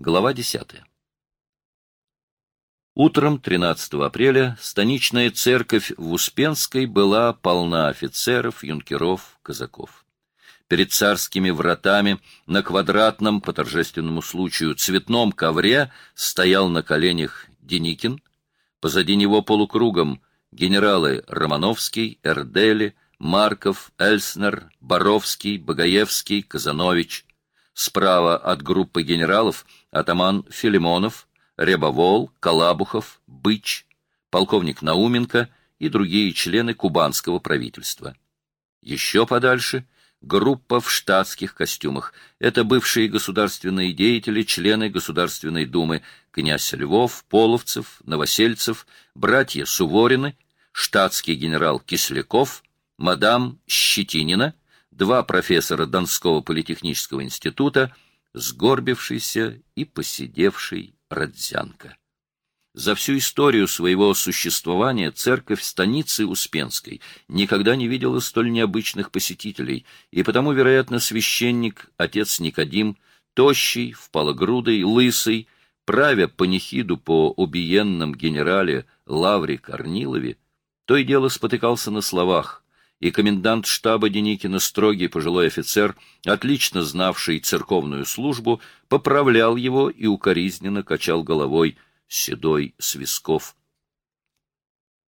Глава 10. Утром 13 апреля станичная церковь в Успенской была полна офицеров, юнкеров, казаков. Перед царскими вратами на квадратном, по торжественному случаю, цветном ковре стоял на коленях Деникин, позади него полукругом генералы Романовский, Эрдели, Марков, Эльснер, Боровский, Багаевский, Казанович. Справа от группы генералов атаман Филимонов, Рябовол, Калабухов, Быч, полковник Науменко и другие члены кубанского правительства. Еще подальше — группа в штатских костюмах. Это бывшие государственные деятели, члены Государственной Думы, князь Львов, Половцев, Новосельцев, братья Суворины, штатский генерал Кисляков, мадам Щетинина, два профессора Донского политехнического института, сгорбившийся и посидевший Родзянко. За всю историю своего существования церковь станицы Успенской никогда не видела столь необычных посетителей, и потому, вероятно, священник, отец Никодим, тощий, впалогрудый, лысый, правя панихиду по убиенном генерале Лавре Корнилове, то и дело спотыкался на словах, и комендант штаба Деникина, строгий пожилой офицер, отлично знавший церковную службу, поправлял его и укоризненно качал головой седой свисков.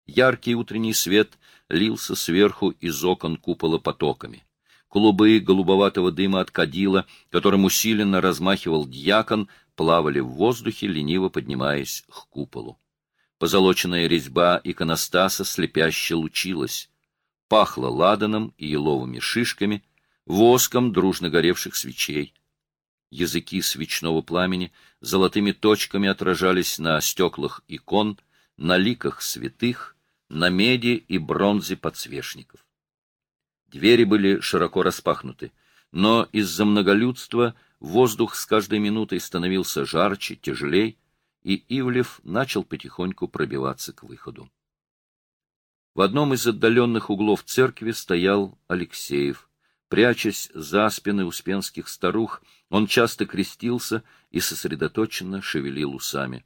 Яркий утренний свет лился сверху из окон купола потоками. Клубы голубоватого дыма от кадила, которым усиленно размахивал дьякон, плавали в воздухе, лениво поднимаясь к куполу. Позолоченная резьба иконостаса слепяще лучилась пахло ладаном и еловыми шишками, воском дружно горевших свечей. Языки свечного пламени золотыми точками отражались на стеклах икон, на ликах святых, на меди и бронзе подсвечников. Двери были широко распахнуты, но из-за многолюдства воздух с каждой минутой становился жарче, тяжелей, и Ивлев начал потихоньку пробиваться к выходу. В одном из отдаленных углов церкви стоял Алексеев. Прячась за спины успенских старух, он часто крестился и сосредоточенно шевелил усами.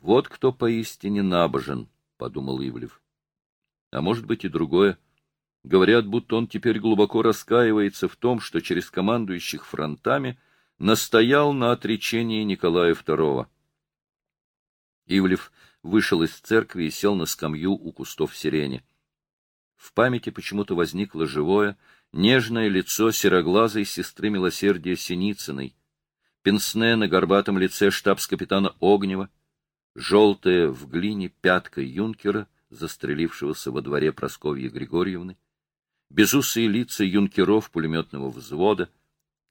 «Вот кто поистине набожен», — подумал Ивлев. «А может быть и другое. Говорят, будто он теперь глубоко раскаивается в том, что через командующих фронтами настоял на отречении Николая II». Ивлев вышел из церкви и сел на скамью у кустов сирени. В памяти почему-то возникло живое, нежное лицо сероглазой сестры милосердия Синицыной, пенсне на горбатом лице штабс-капитана Огнева, желтая в глине пятка юнкера, застрелившегося во дворе Просковьи Григорьевны, безусые лица юнкеров пулеметного взвода,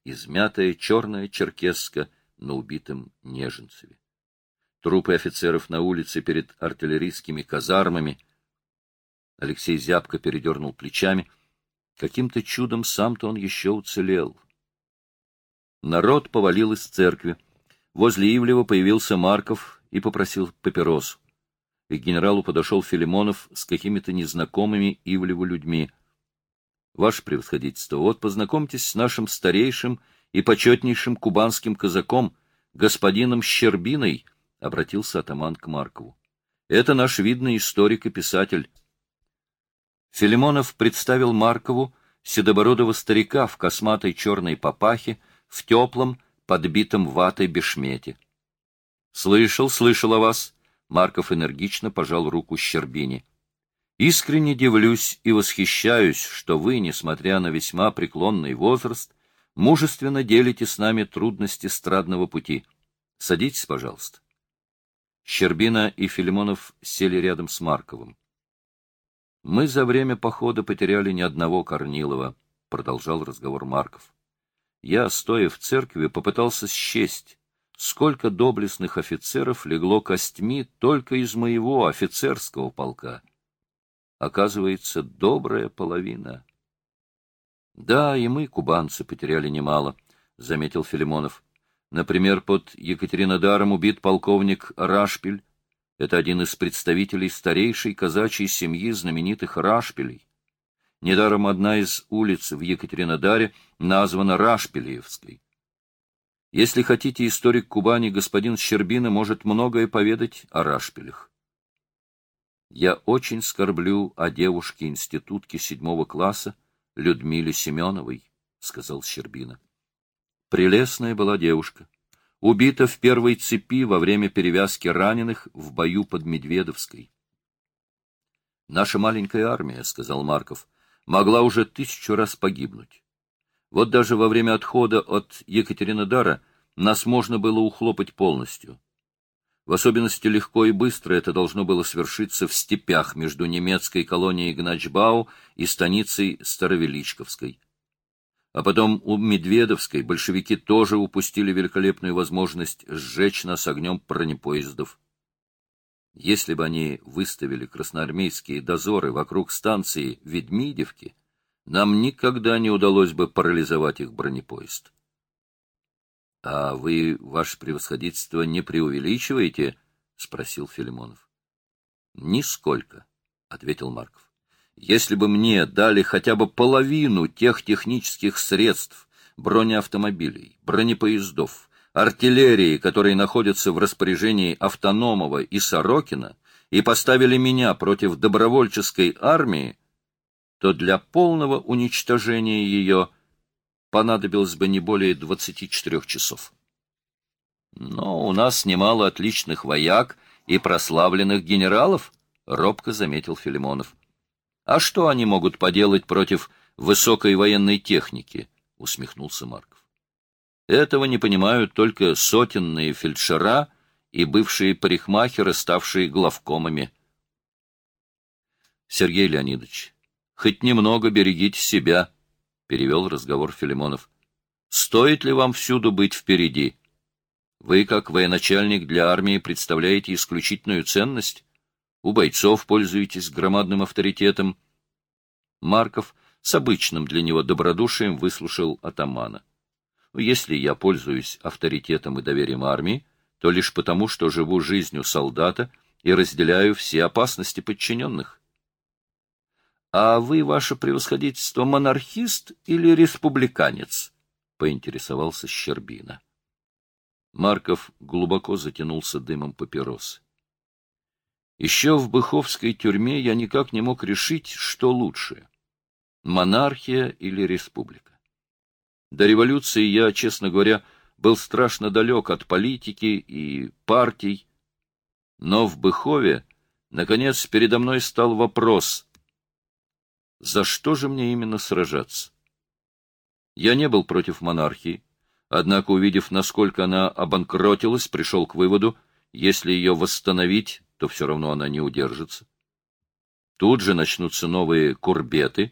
измятая черная черкеска на убитом Неженцеве трупы офицеров на улице перед артиллерийскими казармами. Алексей зябко передернул плечами. Каким-то чудом сам-то он еще уцелел. Народ повалил из церкви. Возле Ивлева появился Марков и попросил папиросу. И к генералу подошел Филимонов с какими-то незнакомыми Ивлеву людьми. — Ваше превосходительство, вот познакомьтесь с нашим старейшим и почетнейшим кубанским казаком, господином Щербиной, — обратился атаман к Маркову. — Это наш видный историк и писатель. Филимонов представил Маркову седобородого старика в косматой черной папахе, в теплом, подбитом ватой бешмете. — Слышал, слышал о вас. Марков энергично пожал руку Щербине. — Искренне дивлюсь и восхищаюсь, что вы, несмотря на весьма преклонный возраст, мужественно делите с нами трудности страдного пути. Садитесь, пожалуйста. Щербина и Филимонов сели рядом с Марковым. — Мы за время похода потеряли ни одного Корнилова, — продолжал разговор Марков. Я, стоя в церкви, попытался счесть, сколько доблестных офицеров легло костьми только из моего офицерского полка. Оказывается, добрая половина. — Да, и мы, кубанцы, потеряли немало, — заметил Филимонов. Например, под Екатеринодаром убит полковник Рашпиль. Это один из представителей старейшей казачьей семьи знаменитых Рашпилей. Недаром одна из улиц в Екатеринодаре названа Рашпилиевской. Если хотите, историк Кубани господин Щербина может многое поведать о Рашпилях. Я очень скорблю о девушке-институтке седьмого класса Людмиле Семеновой, — сказал Щербина. Прелестная была девушка. Убита в первой цепи во время перевязки раненых в бою под Медведовской. «Наша маленькая армия, — сказал Марков, — могла уже тысячу раз погибнуть. Вот даже во время отхода от Екатеринодара нас можно было ухлопать полностью. В особенности легко и быстро это должно было свершиться в степях между немецкой колонией Гначбау и станицей Старовеличковской. А потом у Медведовской большевики тоже упустили великолепную возможность сжечь нас огнем бронепоездов. Если бы они выставили красноармейские дозоры вокруг станции Ведмидевки, нам никогда не удалось бы парализовать их бронепоезд. — А вы, ваше превосходительство, не преувеличиваете? — спросил Филимонов. — Нисколько, — ответил Марков. — Если бы мне дали хотя бы половину тех технических средств, бронеавтомобилей, бронепоездов, артиллерии, которые находятся в распоряжении Автономова и Сорокина, и поставили меня против добровольческой армии, то для полного уничтожения ее понадобилось бы не более 24 часов. Но у нас немало отличных вояк и прославленных генералов, — робко заметил Филимонов. А что они могут поделать против высокой военной техники? — усмехнулся Марков. Этого не понимают только сотенные фельдшера и бывшие парикмахеры, ставшие главкомами. Сергей Леонидович, Хоть немного берегите себя, — перевел разговор Филимонов. Стоит ли вам всюду быть впереди? Вы, как военачальник для армии, представляете исключительную ценность. У бойцов пользуетесь громадным авторитетом. Марков с обычным для него добродушием выслушал атамана. Если я пользуюсь авторитетом и доверием армии, то лишь потому, что живу жизнью солдата и разделяю все опасности подчиненных. — А вы, ваше превосходительство, монархист или республиканец? — поинтересовался Щербина. Марков глубоко затянулся дымом папиросы. Еще в Быховской тюрьме я никак не мог решить, что лучше — монархия или республика. До революции я, честно говоря, был страшно далек от политики и партий, но в Быхове, наконец, передо мной стал вопрос — за что же мне именно сражаться? Я не был против монархии, однако, увидев, насколько она обанкротилась, пришел к выводу, если ее восстановить, то все равно она не удержится. Тут же начнутся новые курбеты.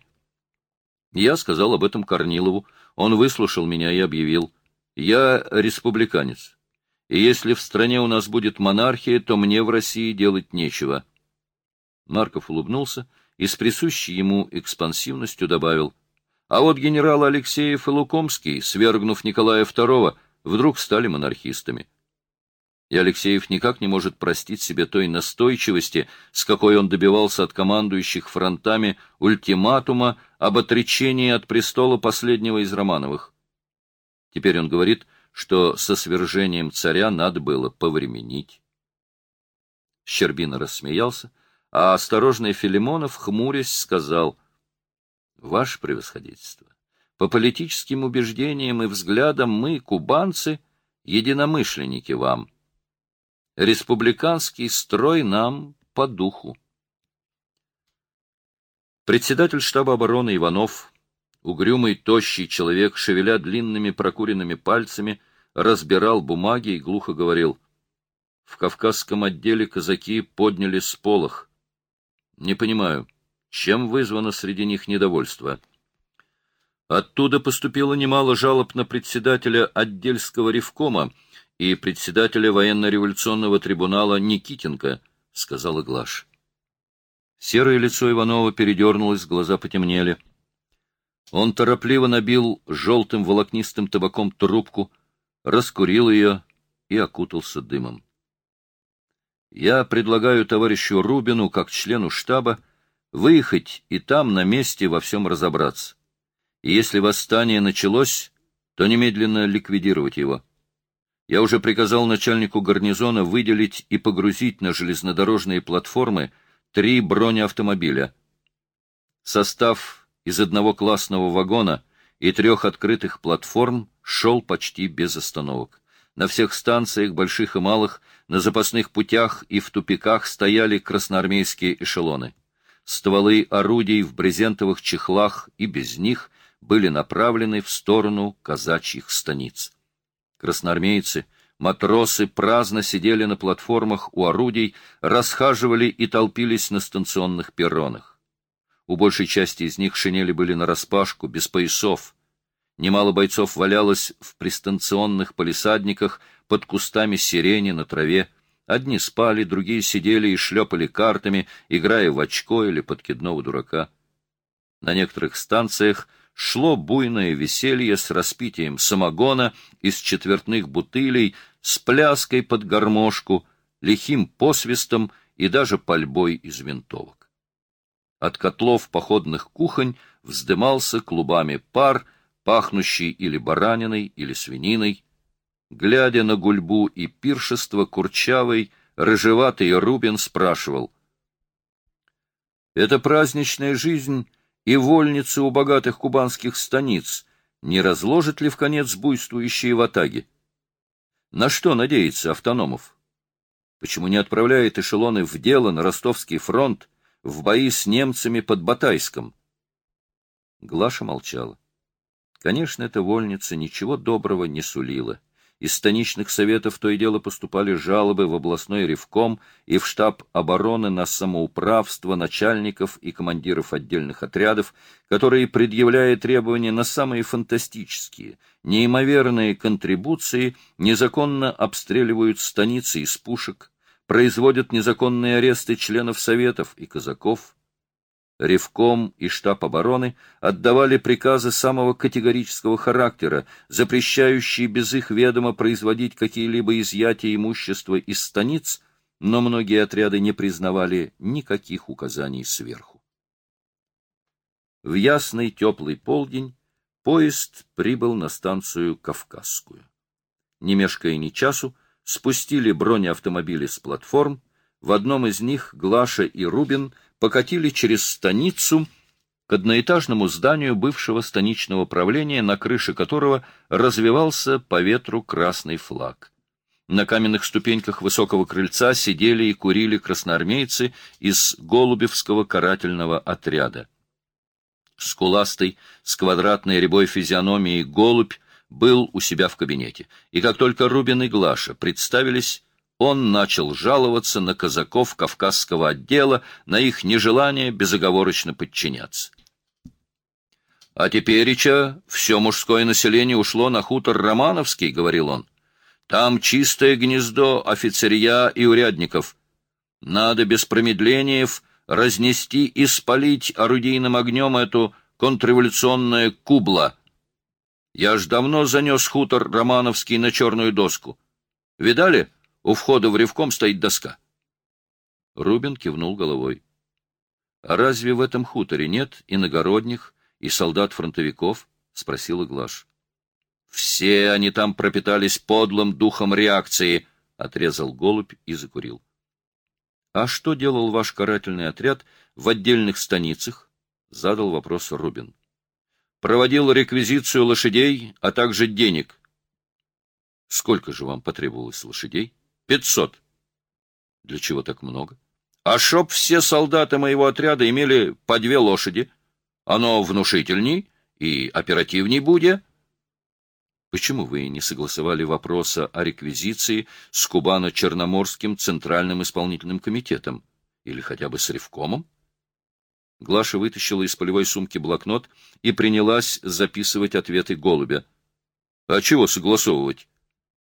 Я сказал об этом Корнилову, он выслушал меня и объявил, я республиканец, и если в стране у нас будет монархия, то мне в России делать нечего. Марков улыбнулся и с присущей ему экспансивностью добавил, а вот генерал Алексеев и Лукомский, свергнув Николая II, вдруг стали монархистами. И Алексеев никак не может простить себе той настойчивости, с какой он добивался от командующих фронтами ультиматума об отречении от престола последнего из Романовых. Теперь он говорит, что со свержением царя надо было повременить. Щербина рассмеялся, а осторожный Филимонов, хмурясь, сказал, — Ваше превосходительство, по политическим убеждениям и взглядам мы, кубанцы, единомышленники вам. Республиканский строй нам по духу. Председатель штаба обороны Иванов, угрюмый, тощий человек, шевеля длинными прокуренными пальцами, разбирал бумаги и глухо говорил — в Кавказском отделе казаки подняли сполох. Не понимаю, чем вызвано среди них недовольство? Оттуда поступило немало жалоб на председателя отдельского ревкома и председателя военно-революционного трибунала Никитенко, — сказала Глаш. Серое лицо Иванова передернулось, глаза потемнели. Он торопливо набил желтым волокнистым табаком трубку, раскурил ее и окутался дымом. Я предлагаю товарищу Рубину, как члену штаба, выехать и там на месте во всем разобраться. И если восстание началось, то немедленно ликвидировать его. Я уже приказал начальнику гарнизона выделить и погрузить на железнодорожные платформы три бронеавтомобиля. Состав из одного классного вагона и трех открытых платформ шел почти без остановок. На всех станциях, больших и малых, на запасных путях и в тупиках стояли красноармейские эшелоны. Стволы орудий в брезентовых чехлах и без них были направлены в сторону казачьих станиц. Красноармейцы, матросы праздно сидели на платформах у орудий, расхаживали и толпились на станционных перронах. У большей части из них шинели были нараспашку, без поясов. Немало бойцов валялось в пристанционных палисадниках под кустами сирени на траве. Одни спали, другие сидели и шлепали картами, играя в очко или подкидного дурака. На некоторых станциях шло буйное веселье с распитием самогона из четвертных бутылей, с пляской под гармошку, лихим посвистом и даже пальбой из винтовок. От котлов походных кухонь вздымался клубами пар, пахнущий или бараниной, или свининой. Глядя на гульбу и пиршество, курчавый, рыжеватый Рубин спрашивал. «Это праздничная жизнь и вольницы у богатых кубанских станиц не разложит ли в конец буйствующие ватаги? На что надеется Автономов? Почему не отправляет эшелоны в дело на Ростовский фронт, в бои с немцами под Батайском? Глаша молчала. Конечно, эта вольница ничего доброго не сулила. Из станичных советов то и дело поступали жалобы в областной ревком и в штаб обороны на самоуправство начальников и командиров отдельных отрядов, которые, предъявляя требования на самые фантастические, неимоверные контрибуции, незаконно обстреливают станицы из пушек, производят незаконные аресты членов советов и казаков, Ревком и штаб обороны отдавали приказы самого категорического характера, запрещающие без их ведома производить какие-либо изъятия имущества из станиц, но многие отряды не признавали никаких указаний сверху. В ясный теплый полдень поезд прибыл на станцию Кавказскую. Не мешкая ни часу, спустили бронеавтомобили с платформ, в одном из них Глаша и Рубин покатили через станицу к одноэтажному зданию бывшего станичного правления, на крыше которого развивался по ветру красный флаг. На каменных ступеньках высокого крыльца сидели и курили красноармейцы из Голубевского карательного отряда. Скуластый, с квадратной рябой физиономией голубь был у себя в кабинете, и как только Рубин и Глаша представились, он начал жаловаться на казаков Кавказского отдела, на их нежелание безоговорочно подчиняться. «А тепереча все мужское население ушло на хутор Романовский», — говорил он. «Там чистое гнездо офицерия и урядников. Надо без промедлениев разнести и спалить орудийным огнем эту контрреволюционное кубло. Я ж давно занес хутор Романовский на черную доску. Видали?» У входа в ревком стоит доска. Рубин кивнул головой. — А разве в этом хуторе нет иногородних и солдат-фронтовиков? — спросила Глаш. — Все они там пропитались подлым духом реакции, — отрезал голубь и закурил. — А что делал ваш карательный отряд в отдельных станицах? — задал вопрос Рубин. — Проводил реквизицию лошадей, а также денег. — Сколько же вам потребовалось лошадей? — Пятьсот. Для чего так много? А чтоб все солдаты моего отряда имели по две лошади. Оно внушительней и оперативней будет. Почему вы не согласовали вопроса о реквизиции с Кубано-Черноморским Центральным исполнительным комитетом? Или хотя бы с Ревкомом? Глаша вытащила из полевой сумки блокнот и принялась записывать ответы голубя. — А чего согласовывать?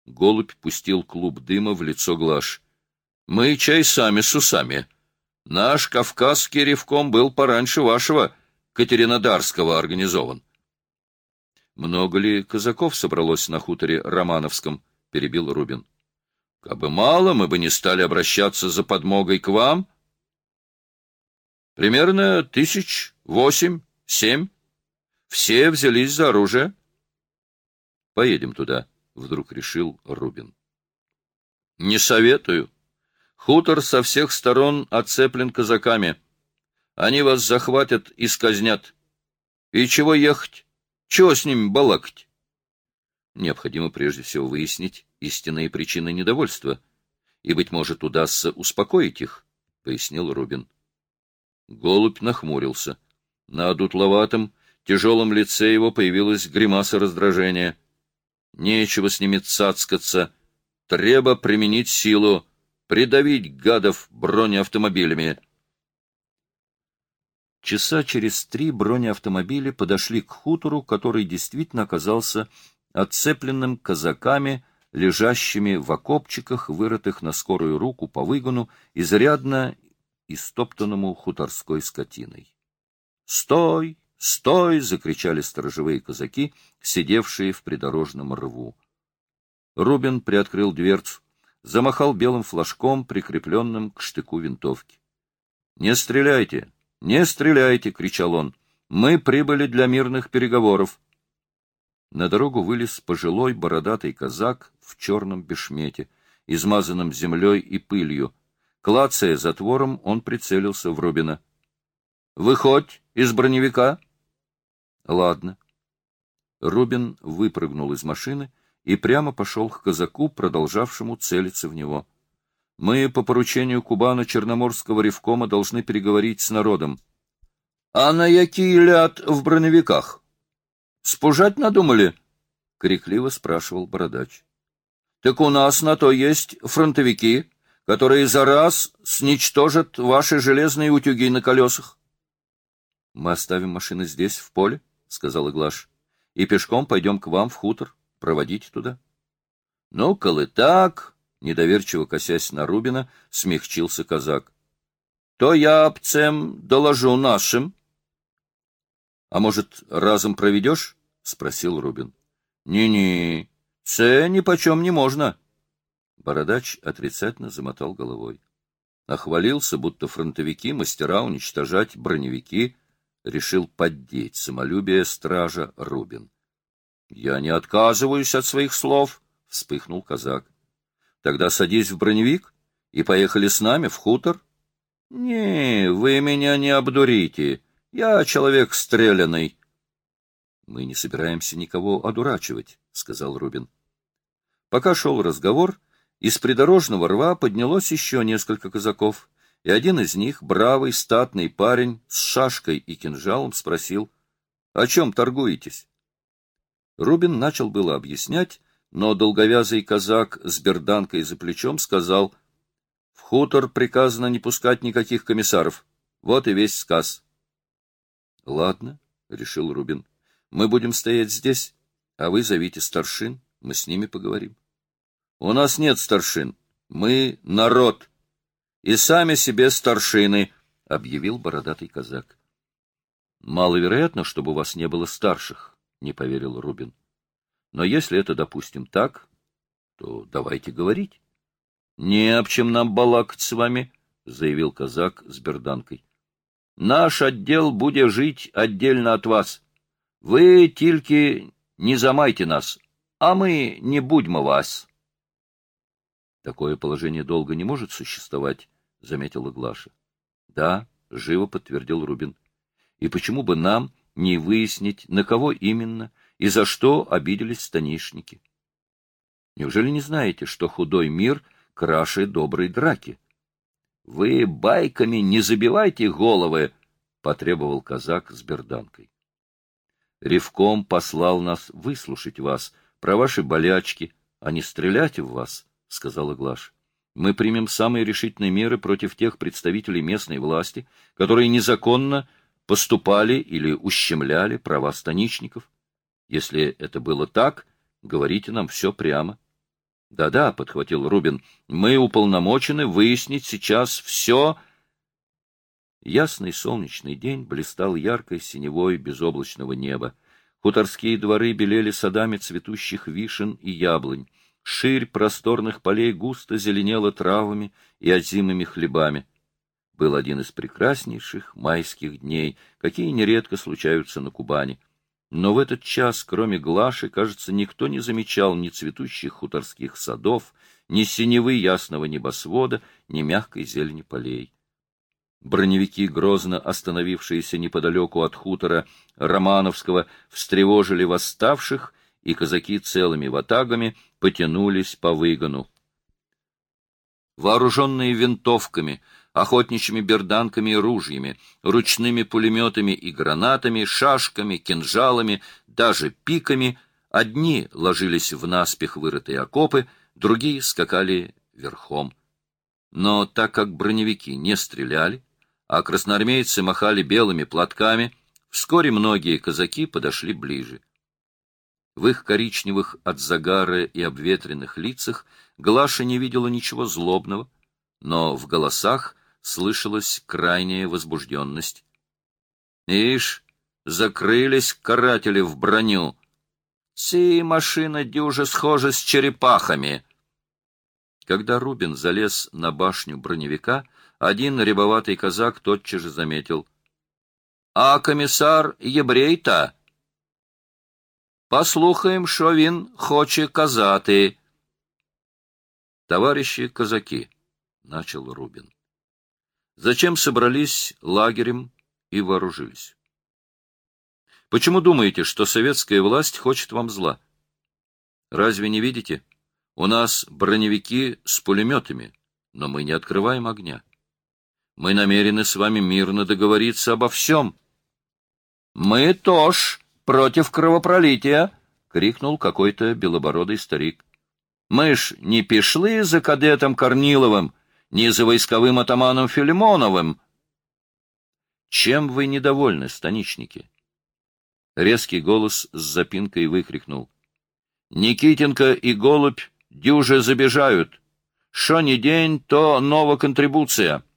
Голубь пустил клуб дыма в лицо Глаш. — Мы чай сами с усами. Наш кавказский ревком был пораньше вашего, Катеринодарского, организован. — Много ли казаков собралось на хуторе Романовском? — перебил Рубин. — Кабы мало, мы бы не стали обращаться за подмогой к вам. — Примерно тысяч восемь, семь. Все взялись за оружие. — Поедем туда. —— вдруг решил Рубин. — Не советую. Хутор со всех сторон оцеплен казаками. Они вас захватят и сказнят. И чего ехать? Чего с ними балакать? Необходимо прежде всего выяснить истинные причины недовольства, и, быть может, удастся успокоить их, — пояснил Рубин. Голубь нахмурился. На дутловатом, тяжелом лице его появилась гримаса раздражения. Нечего с ними цацкаться. Треба применить силу, придавить гадов бронеавтомобилями. Часа через три бронеавтомобили подошли к хутору, который действительно оказался отцепленным казаками, лежащими в окопчиках, вырытых на скорую руку по выгону, изрядно истоптанному хуторской скотиной. «Стой! Стой!» — закричали сторожевые казаки, сидевшие в придорожном рву. Рубин приоткрыл дверцу, замахал белым флажком, прикрепленным к штыку винтовки. «Не стреляйте! Не стреляйте!» — кричал он. «Мы прибыли для мирных переговоров. На дорогу вылез пожилой бородатый казак в черном бешмете, измазанном землей и пылью. Клацая затвором, он прицелился в Рубина. — Выходь из броневика. — Ладно. Рубин выпрыгнул из машины и прямо пошел к казаку, продолжавшему целиться в него. — Мы по поручению Кубана Черноморского ревкома должны переговорить с народом. — А на який ляд в броневиках? — Спужать надумали? — крикливо спрашивал бородач. — Так у нас на то есть фронтовики, которые за раз сничтожат ваши железные утюги на колесах. — Мы оставим машины здесь, в поле, — сказал Иглаш, — и пешком пойдем к вам в хутор, проводите туда. — Ну, коли так, — недоверчиво косясь на Рубина, смягчился казак, — то я обцем доложу нашим. — А может, разом проведешь? — спросил Рубин. «Не-не, це нипочем не можно». Бородач отрицательно замотал головой. Охвалился, будто фронтовики, мастера уничтожать броневики, решил поддеть самолюбие стража Рубин. — Я не отказываюсь от своих слов, — вспыхнул казак. — Тогда садись в броневик и поехали с нами в хутор. — Не, вы меня не обдурите. Я человек стрелянный. — Мы не собираемся никого одурачивать, — сказал Рубин. Пока шел разговор, из придорожного рва поднялось еще несколько казаков, и один из них, бравый, статный парень с шашкой и кинжалом, спросил, — О чем торгуетесь? Рубин начал было объяснять, но долговязый казак с берданкой за плечом сказал, — В хутор приказано не пускать никаких комиссаров. Вот и весь сказ. — Ладно, — решил Рубин. Мы будем стоять здесь, а вы зовите старшин, мы с ними поговорим. У нас нет старшин, мы народ, и сами себе старшины, — объявил бородатый казак. Маловероятно, чтобы у вас не было старших, — не поверил Рубин. Но если это, допустим, так, то давайте говорить. — Не об чем нам балакать с вами, — заявил казак с берданкой. — Наш отдел будет жить отдельно от вас. Ви тільки не замайте нас, а мы не будьмо вас. Такое положение долго не может существовать, — заметила Глаша. — Да, — живо подтвердил Рубин. — И почему бы нам не выяснить, на кого именно и за что обиделись станишники? Неужели не знаете, что худой мир краше доброй драки? — Вы байками не забивайте головы, — потребовал казак с берданкой. Ревком послал нас выслушать вас, про ваши болячки, а не стрелять в вас, — сказала Глаш. Мы примем самые решительные меры против тех представителей местной власти, которые незаконно поступали или ущемляли права станичников. Если это было так, говорите нам все прямо. Да — подхватил Рубин, — мы уполномочены выяснить сейчас все... Ясный солнечный день блистал яркой синевой безоблачного неба. Хуторские дворы белели садами цветущих вишен и яблонь. Ширь просторных полей густо зеленела травами и озимыми хлебами. Был один из прекраснейших майских дней, какие нередко случаются на Кубани. Но в этот час, кроме Глаши, кажется, никто не замечал ни цветущих хуторских садов, ни синевы ясного небосвода, ни мягкой зелени полей. Броневики, грозно остановившиеся неподалеку от хутора Романовского, встревожили восставших, и казаки целыми ватагами потянулись по выгону. Вооруженные винтовками, охотничьими берданками и ружьями, ручными пулеметами и гранатами, шашками, кинжалами, даже пиками, одни ложились в наспех вырытые окопы, другие скакали верхом. Но так как броневики не стреляли, а красноармейцы махали белыми платками, вскоре многие казаки подошли ближе. В их коричневых от загара и обветренных лицах Глаша не видела ничего злобного, но в голосах слышалась крайняя возбужденность. «Ишь, закрылись каратели в броню! Си машина дюже схожа с черепахами!» Когда Рубин залез на башню броневика, один рябоватый казак тотчас же заметил. — А комиссар єбрей-то? Послухаем, що він хоче казати. — Товарищи казаки, — начал Рубин, — зачем собрались лагерем и вооружились? Почему думаете, что советская власть хочет вам зла? Разве не видите? У нас броневики с пулеметами, но мы не открываем огня. Мы намерены с вами мирно договориться обо всем. — Мы тоже против кровопролития! — крикнул какой-то белобородый старик. — Мы ж не пішли за кадетом Корниловым, ни за войсковым атаманом Филимоновым. — Чем вы недовольны, станичники? Резкий голос с запинкой выкрикнул. — Никитенко и Голубь дюже забежают. Шо ни день, то нова контрибуция. —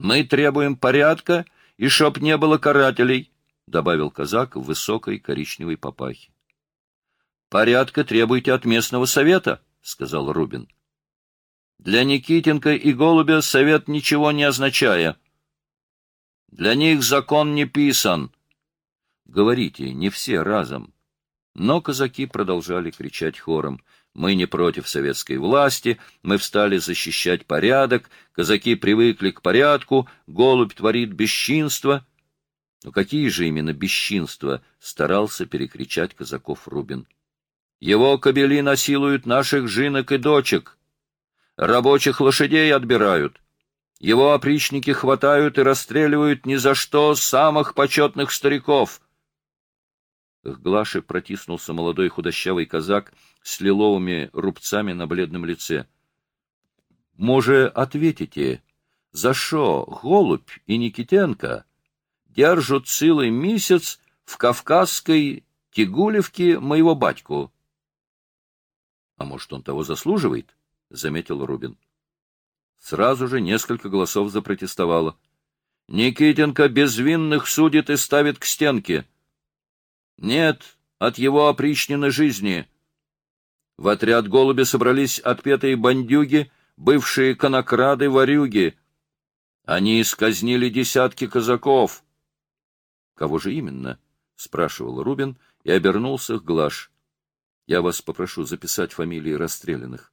мы требуем порядка, и чтоб не было карателей, — добавил казак в высокой коричневой папахе. — Порядка требуйте от местного совета, — сказал Рубин. — Для Никитенко и Голубя совет ничего не означая. Для них закон не писан. Говорите, не все разом. Но казаки продолжали кричать хором. Мы не против советской власти, мы встали защищать порядок, казаки привыкли к порядку, голубь творит бесчинство. Но какие же именно бесчинства старался перекричать казаков Рубин? Его кобели насилуют наших жинок и дочек, рабочих лошадей отбирают. Его опричники хватают и расстреливают ни за что самых почетных стариков. К Глаше протиснулся молодой худощавый казак с лиловыми рубцами на бледном лице. — Може, ответите, за что Голубь и Никитенко держат целый месяц в кавказской Тигулевке моего батьку? — А может, он того заслуживает? — заметил Рубин. Сразу же несколько голосов запротестовало. — Никитенко безвинных судит и ставит к стенке. — нет, от его опричнины жизни. В отряд голуби собрались отпетые бандюги, бывшие конокрады-ворюги. Они исказнили десятки казаков. — Кого же именно? — спрашивал Рубин и обернулся к Глаш. — Я вас попрошу записать фамилии расстрелянных.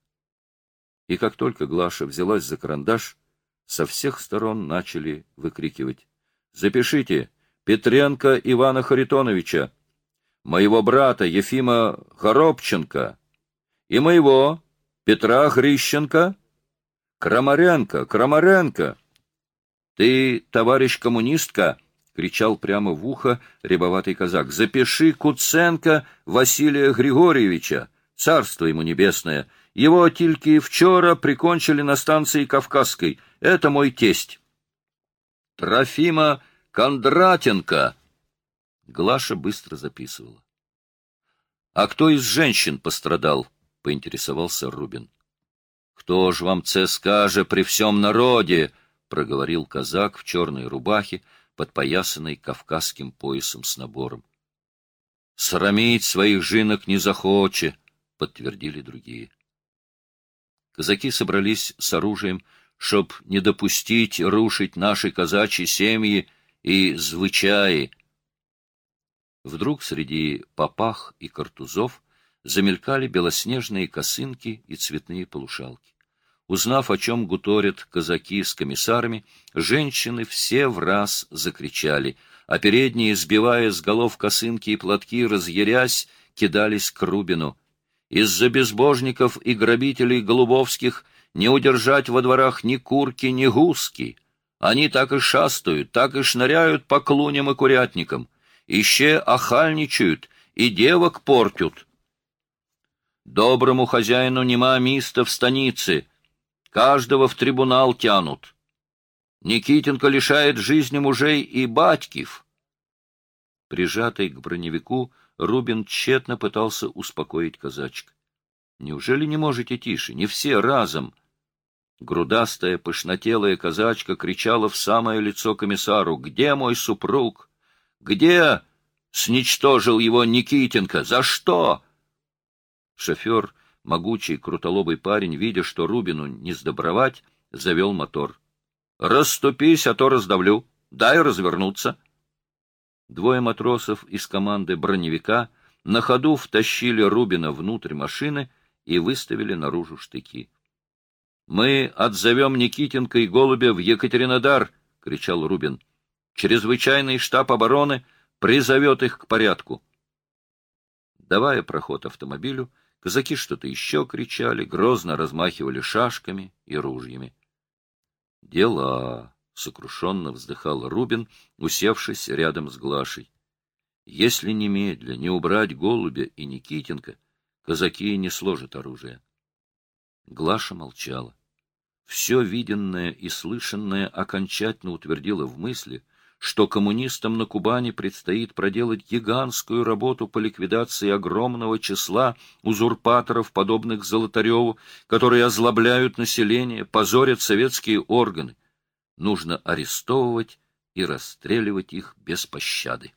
И как только Глаша взялась за карандаш, со всех сторон начали выкрикивать. — Запишите! Петренко Ивана Харитоновича! моего брата Ефима Горобченко и моего Петра Грищенко, Крамаренко, Крамаренко. Ты, товарищ коммунистка, — кричал прямо в ухо рябоватый казак, — запиши Куценко Василия Григорьевича, царство ему небесное. Его тильки вчера прикончили на станции Кавказской. Это мой тесть. Трофима Кондратенко, Глаша быстро записывала. — А кто из женщин пострадал? — поинтересовался Рубин. — Кто ж вам це скаже при всем народе? — проговорил казак в черной рубахе, подпоясанной кавказским поясом с набором. — Срамить своих жинок не захоче, — подтвердили другие. Казаки собрались с оружием, чтоб не допустить рушить наши казачьи семьи и звычаи, Вдруг среди попах и картузов замелькали белоснежные косынки и цветные полушалки. Узнав, о чем гуторят казаки с комиссарами, женщины все в раз закричали, а передние, сбивая с голов косынки и платки, разъярясь, кидались к Рубину. Из-за безбожников и грабителей голубовских не удержать во дворах ни курки, ни гуски. Они так и шастают, так и шныряют по клуням и курятникам, еще охальничают и девок портят. Доброму хозяину нема места в станице, каждого в трибунал тянут. Никитенко лишает жизни мужей и батькив. Прижатый к броневику, Рубин тщетно пытался успокоить казачек. Неужели не можете тише? Не все разом. Грудастая, пышнотелая казачка кричала в самое лицо комиссару. «Где мой супруг? Где?» Сничтожил его Никитенко. За что? Шофер, могучий, крутолобый парень, видя, что Рубину не сдобровать, завел мотор. — Расступись, а то раздавлю. Дай развернуться. Двое матросов из команды броневика на ходу втащили Рубина внутрь машины и выставили наружу штыки. — Мы отзовем Никитенко и Голубя в Екатеринодар! — кричал Рубин. — Чрезвычайный штаб обороны призовет их к порядку. Давая проход автомобилю, Казаки что-то еще кричали, грозно размахивали шашками и ружьями. «Дела!» — сокрушенно вздыхал Рубин, усевшись рядом с Глашей. «Если немедля не убрать Голубя и Никитенко, казаки не сложат оружие». Глаша молчала. Все виденное и слышанное окончательно утвердило в мысли — что коммунистам на Кубани предстоит проделать гигантскую работу по ликвидации огромного числа узурпаторов, подобных Золотареву, которые озлобляют население, позорят советские органы. Нужно арестовывать и расстреливать их без пощады.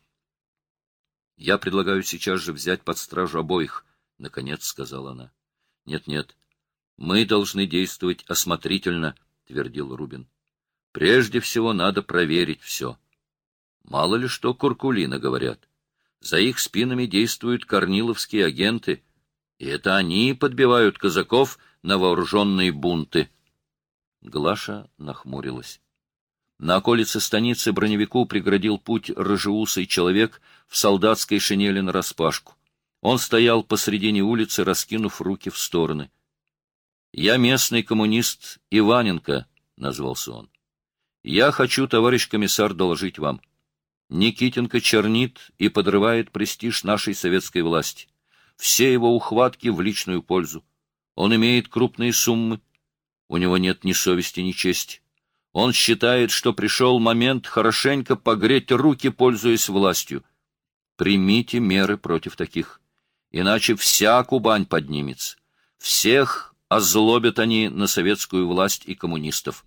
«Я предлагаю сейчас же взять под стражу обоих», — наконец сказала она. «Нет-нет, мы должны действовать осмотрительно», — твердил Рубин. «Прежде всего надо проверить все». Мало ли что Куркулина говорят. За их спинами действуют корниловские агенты, и это они подбивают казаков на вооруженные бунты. Глаша нахмурилась. На околице станицы броневику преградил путь рыжеусый человек в солдатской шинели нараспашку. Он стоял посредине улицы, раскинув руки в стороны. — Я местный коммунист Иваненко, — назвался он. — Я хочу, товарищ комиссар, доложить вам. Никитенко чернит и подрывает престиж нашей советской власти. Все его ухватки в личную пользу. Он имеет крупные суммы. У него нет ни совести, ни чести. Он считает, что пришел момент хорошенько погреть руки, пользуясь властью. Примите меры против таких, иначе вся Кубань поднимется. Всех озлобят они на советскую власть и коммунистов.